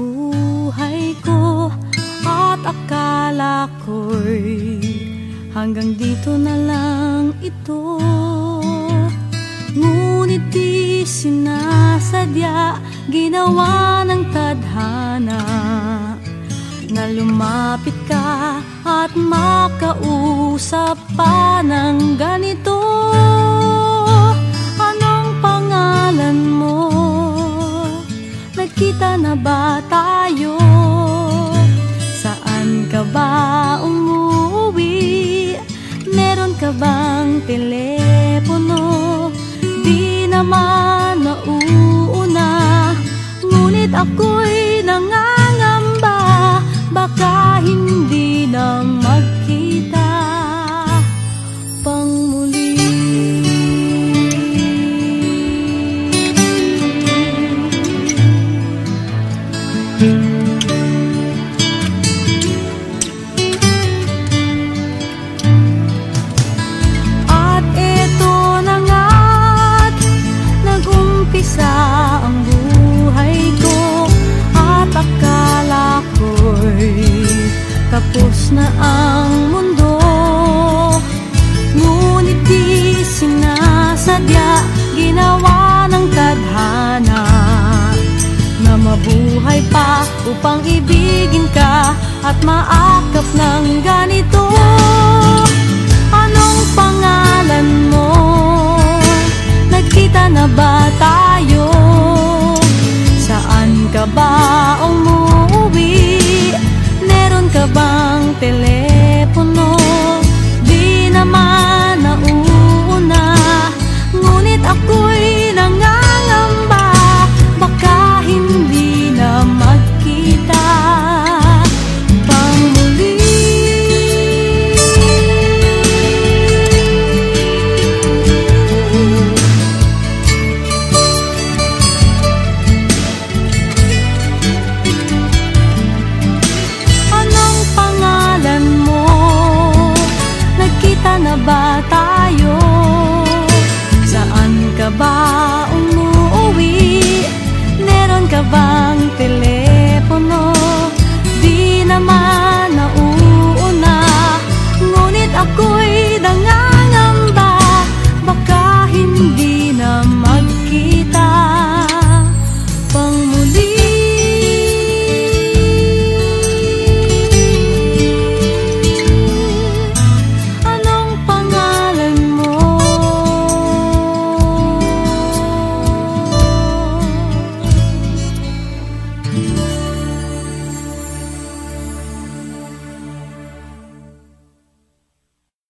buhay ko at akala ko'y hanggang dito na lang ito. Ngunit di sinasadya ginawa ng tadhana na lumapit ka at makausap pa ng ganito. Umuwi? Meron ka bang telepono? Di naman nauuna Ngunit ako'y nangangamba Baka hindi na magkita pang muli upang ibigin ka At maakap ng ganito Anong pangalan mo? Nagkita na ba